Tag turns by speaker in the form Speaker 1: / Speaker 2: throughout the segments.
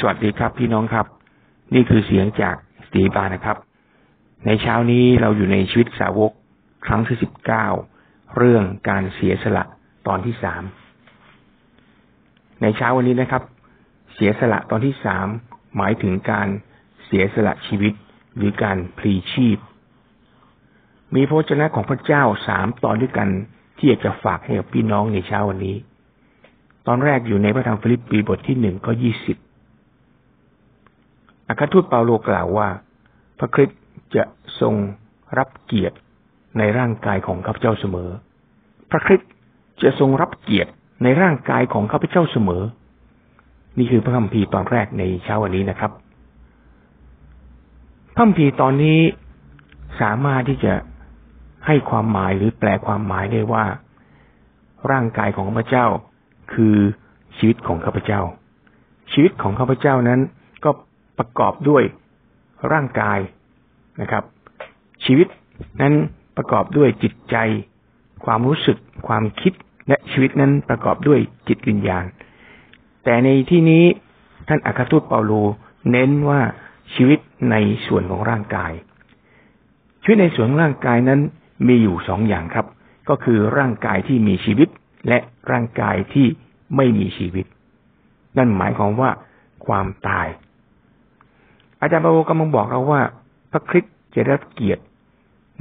Speaker 1: สวัสดีครับพี่น้องครับ นี่คือเสียงจากสตีบานะครับ ในเช้านี้เราอยู่ในชีวิตสาวกครั้งที่สิบเก้าเรื่องการเสียสละตอนที่สามในเช้าวันนี้นะครับ เสียสละตอนที่สามหมายถึงการเสียสละชีวิตหรือการพลีชีพ มีพระเจ้าของพระเจ้าสามตอนด้วยกันที่อยากจะฝากให้กับพี่น้องในเช้าวันนี้ ตอนแรกอยู่ในพระธรรมฟิลิปปีบทที่หนึ่งข้อยี่สิบ อัครทูตเปาโลกล่าวว่า พระคริสต์จะทรงรับเกียรติในร่างกายของข้าพเจ้าเสมอ พระคริสต์จะทรงรับเกียรติในร่างกายของข้าพเจ้าเสมอ นี่คือพระคัมภีร์ตอนแรกในเช้าวันนี้นะครับ พระคัมภีร์ตอนนี้สามารถที่จะให้ความหมายหรือแปลความหมายได้ว่า ร่างกายของข้าพเจ้า คือชีวิตของข้าพเจ้า ชีวิตของข้าพเจ้านั้นก็ ประกอบด้วยร่างกายนะครับ ชีวิตนั้นประกอบด้วยจิตใจ ความรู้สึก ความคิดและชีวิตนั้นประกอบด้วยจิตวิญญาณ แต่ในที่นี้ท่านอัครทูตเปาโลเน้นว่าชีวิตในส่วนของร่างกาย ชีวิตในส่วนร่างกายนั้นมีอยู่สองอย่างครับ ก็คือร่างกายที่มีชีวิตและร่างกายที่ไม่มีชีวิต นั่นหมายความว่าความตาย อาจารย์ปาโลกำลังบอกเราว่า พระคริสต์จะได้เกียรติ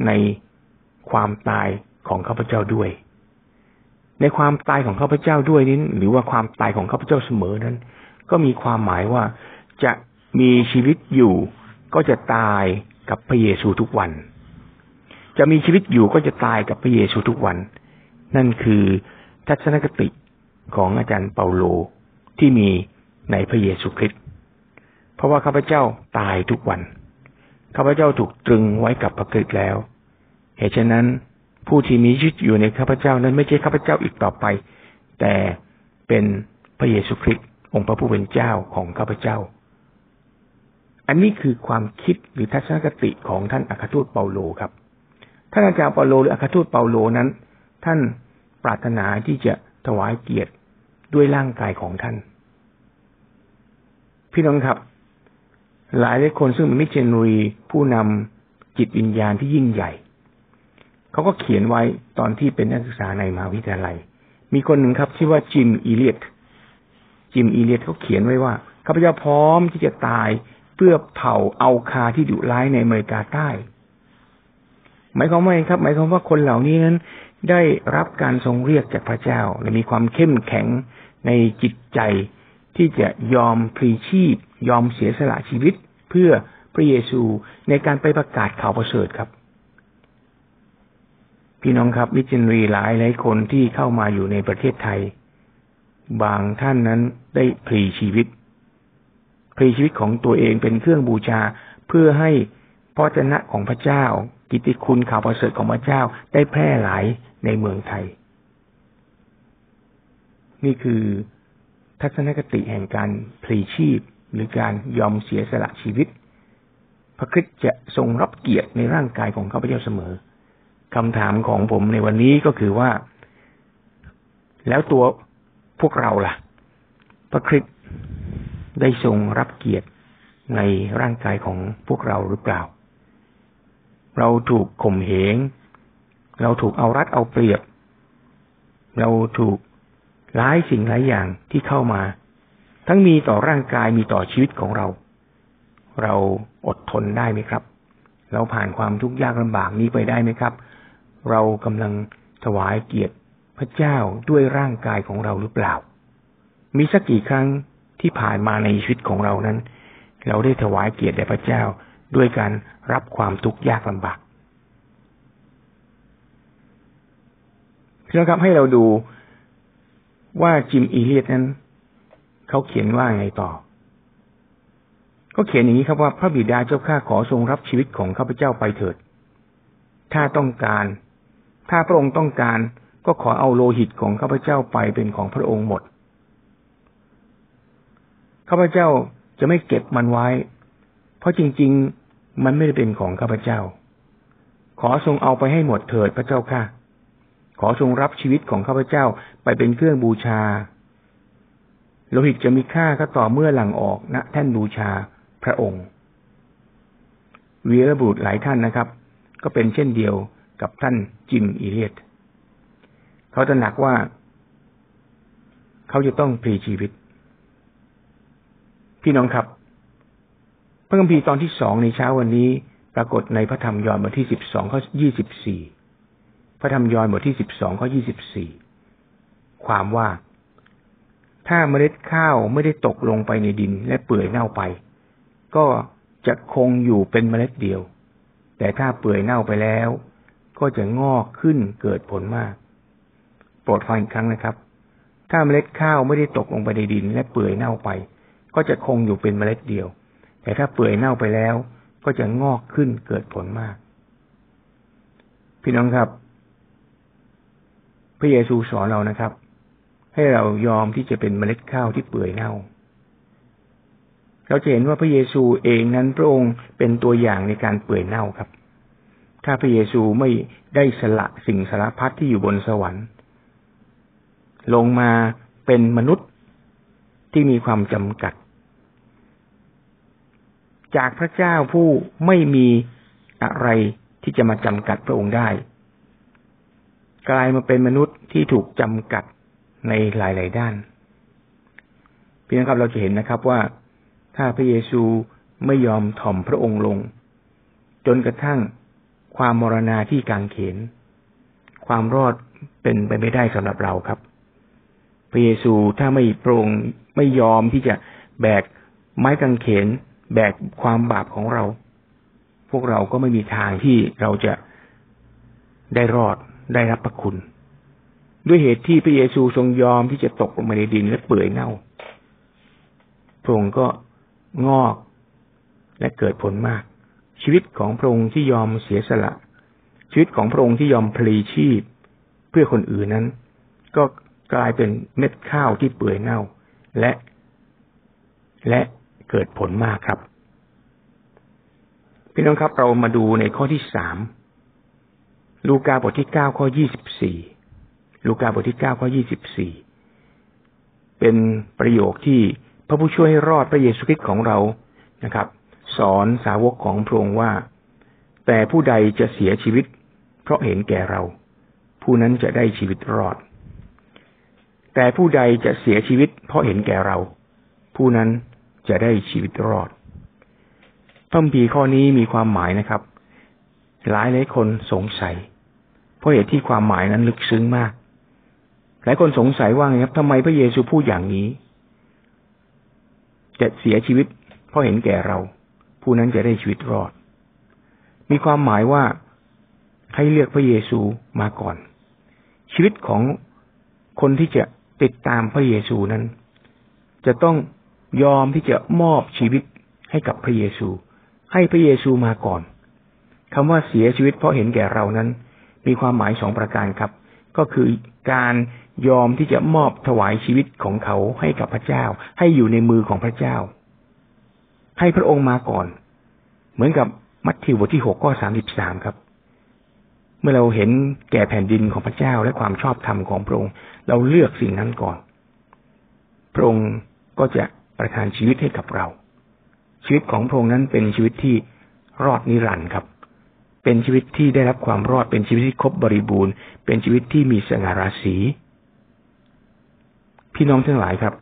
Speaker 1: ในความตายของข้าพเจ้าด้วย ในความตายของข้าพเจ้าด้วยนี้หรือว่าความตายของข้าพเจ้าเสมอนั้น ก็มีความหมายว่าจะมีชีวิตอยู่ ก็จะตายกับพระเยซูทุกวัน จะมีชีวิตอยู่ก็จะตายกับพระเยซูทุกวัน นั่นคือทัศนคติของอาจารย์เปาโลที่มีในพระเยซูคริสต์ เพราะว่าข้าพเจ้าตายทุกวัน ข้าพเจ้าถูกตรึงไว้กับพระคริสต์แล้ว เหตุฉะนั้นผู้ที่มีชีวิตอยู่ในข้าพเจ้านั้นไม่ใช่ข้าพเจ้าอีกต่อไป แต่เป็นพระเยซูคริสต์องค์พระผู้เป็นเจ้าของข้าพเจ้า อันนี้คือความคิดหรือทัศนคติของท่านอัครทูตเปาโลครับ ท่านอาจารย์เปาโลหรืออัครทูตเปาโลนั้น ท่านปรารถนาที่จะถวายเกียรติด้วยร่างกายของท่าน พี่น้องครับ หลายหลายคนซึ่งเป็นมิชชันนารีผู้นำจิตวิญญาณที่ยิ่งใหญ่ เขาก็เขียนไว้ตอนที่เป็นนักศึกษาในมหาวิทยาลัย มีคนหนึ่งครับชื่อว่าจิมอีเลียตจิมอีเลียตเขาเขียนไว้ว่าข้าพเจ้าพร้อมที่จะตายเพื่อเผาเอาคาที่ดุร้ายในอเมริกาใต้ หมายความว่าไงครับ หมายความว่าคนเหล่านี้นั้น ได้รับการทรงเรียกจากพระเจ้าและมีความเข้มแข็งในจิตใจที่จะยอมพลีชีพ ยอมเสียสละชีวิตเพื่อพระเยซูในการไปประกาศข่าวประเสริฐครับ พี่น้องครับมิจินรีหลายหลายคนที่เข้ามาอยู่ในประเทศไทย บางท่านนั้นได้พลีชีวิตพลีชีวิตของตัวเองเป็นเครื่องบูชาเพื่อให้พระเจ้าของพระเจ้า กิติคุณข่าวประเสริฐของพระเจ้าได้แพร่หลายในเมืองไทย นี่คือทัศนคติแห่งการพลีชีพ หรือการยอมเสียสละชีวิต พระคริสต์จะทรงรับเกียรติในร่างกายของข้าพเจ้าเสมอคำถามของผมในวันนี้ก็คือว่า แล้วตัวพวกเราล่ะ พระคริสต์ได้ทรงรับเกียรติในร่างกายของพวกเราหรือเปล่า เราถูกข่มเหง เราถูกเอารัดเอาเปรียบ เราถูกหลายสิ่งหลายอย่างที่เข้ามา ทั้งมีต่อร่างกายมีต่อชีวิตของเรา เราอดทนได้ไหมครับ เราผ่านความทุกข์ยากลำบากนี้ไปได้ไหมครับ เรากำลังถวายเกียรติพระเจ้าด้วยร่างกายของเราหรือเปล่า มีสักกี่ครั้งที่ผ่านมาในชีวิตของเรานั้น เราได้ถวายเกียรติแด่พระเจ้าด้วยการรับความทุกข์ยากลำบากพี่น้องครับให้เราดูว่าจิมอีเลียตนั้น เขาเขียนว่าไงต่อ ก็เขียนอย่างนี้ครับว่าพระบิดาเจ้าข้าขอทรงรับชีวิตของข้าพเจ้าไปเถิด ถ้าต้องการ ถ้าพระองค์ต้องการก็ขอเอาโลหิตของข้าพเจ้าไปเป็นของพระองค์หมด ข้าพเจ้าจะไม่เก็บมันไว้ เพราะจริง ๆ มันไม่ได้เป็นของข้าพเจ้า ขอทรงเอาไปให้หมดเถิดพระเจ้าค่ะ ขอทรงรับชีวิตของข้าพเจ้าไปเป็นเครื่องบูชา โลหิตจะมีค่าก็ต่อเมื่อหลังออกณนะแท่นบูชาพระองค์วีรบุตรหลายท่านนะครับ ก็เป็นเช่นเดียวกับท่านจิมอีเลียตเขาจะหนักว่า เขาจะต้องพลีชีวิต พี่น้องครับ พระคัมภีร์ตอนที่สองในเช้าวันนี้ ปรากฏในพระธรรมยอห์นบทที่สิบสองข้อยี่สิบสี่พระธรรมยอห์นบทที่สิบสองข้อยี่สิบสี่ความว่า ถ้าเมล็ดข้าวไม่ได้ตกลงไปในดินและเปื่อยเน่าไป ก็จะคงอยู่เป็นเมล็ดเดียว แต่ถ้าเปื่อยเน่าไปแล้ว ก็จะงอกขึ้นเกิดผลมาก โปรดฟังอีกครั้งนะครับ ถ้าเมล็ดข้าวไม่ได้ตกลงไปในดินและเปื่อยเน่าไป ก็จะคงอยู่เป็นเมล็ดเดียว แต่ถ้าเปื่อยเน่าไปแล้ว ก็จะงอกขึ้นเกิดผลมาก พี่น้องครับ พระเยซูสอนเรานะครับ ให้เรายอมที่จะเป็นเมล็ดข้าวที่เปื่อยเน่า เราจะเห็นว่าพระเยซูเองนั้นพระองค์เป็นตัวอย่างในการเปื่อยเน่าครับ ถ้าพระเยซูไม่ได้สละสิ่งสารพัดที่อยู่บนสวรรค์ ลงมาเป็นมนุษย์ที่มีความจำกัด จากพระเจ้าผู้ไม่มีอะไรที่จะมาจำกัดพระองค์ได้ กลายมาเป็นมนุษย์ที่ถูกจำกัด ในหลาย ๆ ด้านเพียงครับเราจะเห็นนะครับว่าถ้าพระเยซูไม่ยอมถ่อมพระองค์ลง จนกระทั่งความมรณาที่กางเขน ความรอดเป็นไปไม่ได้สำหรับเราครับ พระเยซูถ้าไม่โปรงไม่ยอมที่จะแบกไม้กางเขน แบกความบาปของเรา พวกเราก็ไม่มีทางที่เราจะได้รอดได้รับพระคุณ ด้วยเหตุที่พระเยซูทรงยอมที่จะตกลงมาในดินและเปื่อยเน่าพระองค์ก็งอกและเกิดผลมาก ชีวิตของพระองค์ที่ยอมเสียสละ ชีวิตของพระองค์ที่ยอมพลีชีพ เพื่อคนอื่นนั้น ก็กลายเป็นเม็ดข้าวที่เปื่อยเน่า และ และเกิดผลมากครับพี่น้องครับเรามาดูในข้อที่สามลูกาบทที่เก้าข้อยี่สิบสี่ ลูกาบทที่เก้าข้อยี่สิบสี่เป็นประโยคที่พระผู้ช่วยให้รอดพระเยซูคริสต์ของเรานะครับ สอนสาวกของพระองค์ว่า แต่ผู้ใดจะเสียชีวิต เพราะเห็นแก่เรา ผู้นั้นจะได้ชีวิตรอด แต่ผู้ใดจะเสียชีวิต เพราะเห็นแก่เรา ผู้นั้นจะได้ชีวิตรอดพระพีข้อนี้มีความหมายนะครับ หลายหลายคนสงสัย เพราะเหตุที่ความหมายนั้นลึกซึ้งมาก หลายคนสงสัยว่าไงครับทำไมพระเยซูพูดอย่างนี้ จะเสียชีวิต เพราะเห็นแก่เรา ผู้นั้นจะได้ชีวิตรอด มีความหมายว่าให้เลือกพระเยซูมาก่อน ชีวิตของคนที่จะติดตามพระเยซูนั้น จะต้องยอมที่จะมอบชีวิตให้กับพระเยซู ให้พระเยซูมาก่อนคำว่าเสียชีวิตเพราะเห็นแก่เรานั้น มีความหมายสองประการครับ ก็คือการยอมที่จะมอบถวายชีวิตของเขาให้กับพระเจ้า ให้อยู่ในมือของพระเจ้า ให้พระองค์มาก่อน เหมือนกับมัทธิวบทที่หกข้อสามสิบสามครับ เมื่อเราเห็นแก่แผ่นดินของพระเจ้าและความชอบธรรมของพระองค์ เราเลือกสิ่งนั้นก่อน พระองค์ก็จะประทานชีวิตให้กับเรา ชีวิตของพระองค์นั้นเป็นชีวิตที่รอดนิรันดร์ครับ เป็นชีวิตที่ได้รับความรอดเป็นชีวิตที่ครบบริบูรณ์ เป็นชีวิตที่มีสง่าราศี พี่น้องทั้งหลายครับ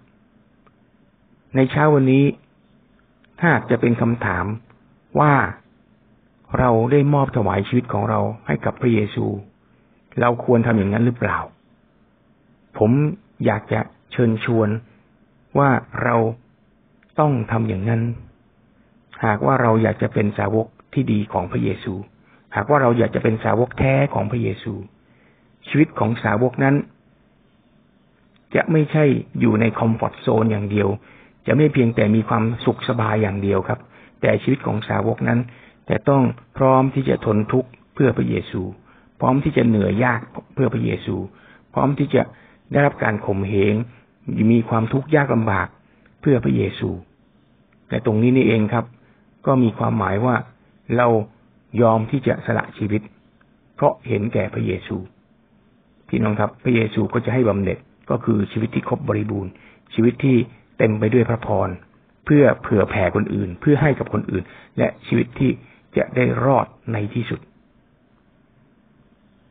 Speaker 1: ในเช้าวันนี้ถ้าจะเป็นคำถามว่าเราได้มอบถวายชีวิตของเราให้กับพระเยซู เราควรทำอย่างนั้นหรือเปล่า ผมอยากจะเชิญชวนว่าเราต้องทำอย่างนั้น หากว่าเราอยากจะเป็นสาวกที่ดีของพระเยซู หากว่าเราอยากจะเป็นสาวกแท้ของพระเยซู ชีวิตของสาวกนั้น จะไม่ใช่อยู่ในคอมฟอร์ทโซนอย่างเดียว จะไม่เพียงแต่มีความสุขสบายอย่างเดียวครับ แต่ชีวิตของสาวกนั้น แต่ต้องพร้อมที่จะทนทุกข์เพื่อพระเยซู พร้อมที่จะเหนื่อยยากเพื่อพระเยซู พร้อมที่จะได้รับการข่มเหงมีความทุกข์ยากลำบากเพื่อพระเยซู แต่ตรงนี้นี่เองครับ ก็มีความหมายว่าเรา ยอมที่จะสละชีวิต เพราะเห็นแก่พระเยซู พี่น้องครับ พระเยซูก็จะให้บำเหน็จก็คือชีวิตที่ครบบริบูรณ์ ชีวิตที่เต็มไปด้วยพระพรเพื่อเผื่อแผ่คนอื่น เพื่อให้กับคนอื่น และชีวิตที่จะได้รอดในที่สุด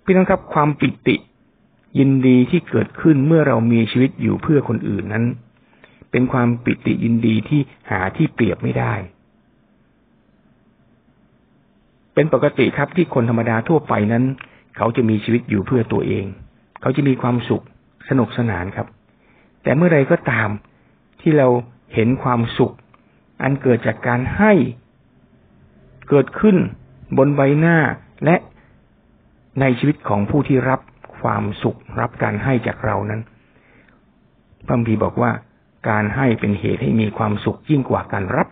Speaker 1: พี่น้องครับความปิติยินดีที่เกิดขึ้นเมื่อเรามีชีวิตอยู่เพื่อคนอื่นนั้น เป็นความปิติยินดีที่หาที่เปรียบไม่ได้ เป็นปกติครับที่คนธรรมดาทั่วไปนั้น เขาจะมีชีวิตอยู่เพื่อตัวเอง เขาจะมีความสุขสนุกสนานครับ แต่เมื่อไรก็ตามที่เราเห็นความสุข อันเกิดจากการให้ เกิดขึ้นบนใบหน้าและในชีวิตของผู้ที่รับความสุขรับการให้จากเรานั้นพระพีบอกว่าการให้เป็นเหตุให้มีความสุขยิ่งกว่าการรับ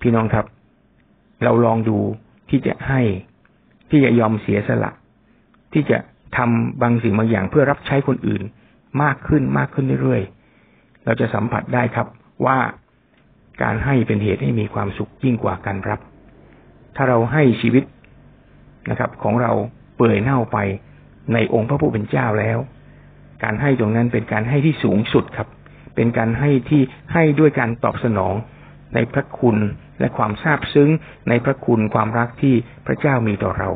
Speaker 1: พี่น้องครับ เราลองดูที่จะให้ที่จะยอมเสียสละ ที่จะทำบางสิ่งบางอย่างเพื่อรับใช้คนอื่น มากขึ้นมากขึ้นเรื่อยๆ เราจะสัมผัสได้ครับว่าการให้เป็นเหตุให้มีความสุขยิ่งกว่าการรับ ถ้าเราให้ชีวิตนะครับ ของเราเปื่อยเน่าไปในองค์พระผู้เป็นเจ้าแล้ว การให้ตรงนั้นเป็นการให้ที่สูงสุดครับ เป็นการให้ที่ให้ด้วยการตอบสนอง ในพระคุณและความซาบซึ้งในพระคุณความรักที่พระเจ้ามีต่อเรา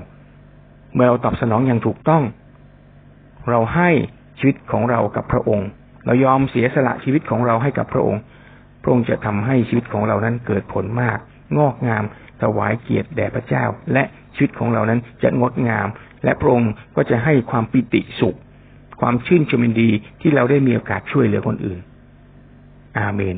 Speaker 1: เมื่อเราตอบสนองอย่างถูกต้อง เราให้ชีวิตของเรากับพระองค์ เรายอมเสียสละชีวิตของเราให้กับพระองค์ พระองค์จะทำให้ชีวิตของเรานั้นเกิดผลมาก งอกงามถวายเกียรติแด่พระเจ้า และชีวิตของเรานั้นจะงดงาม และพระองค์ก็จะให้ความปิติสุข ความชื่นชมยินดีที่เราได้มีโอกาสช่วยเหลือคนอื่น อาเมน